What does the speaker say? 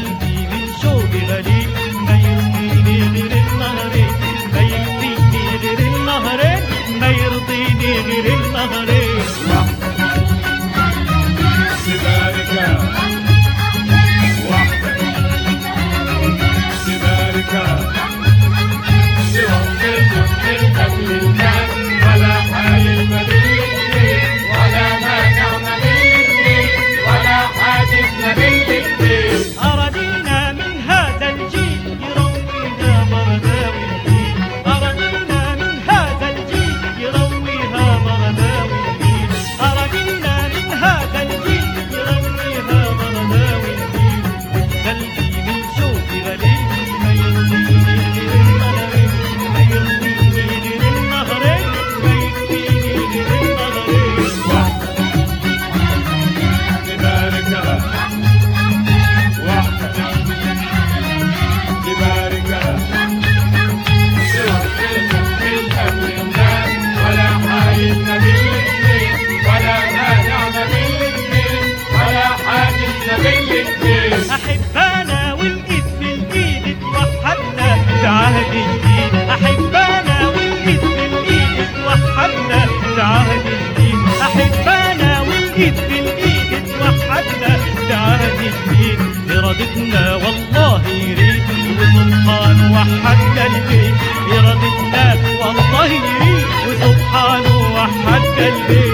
قلبي من شوق غريب. ما غير النهرين ما غير النهرين ما يرضيني غير النهرين يردنا والله يريد وسبحان وحد قلبي يردنا والله يريد وسبحان وحد قلبي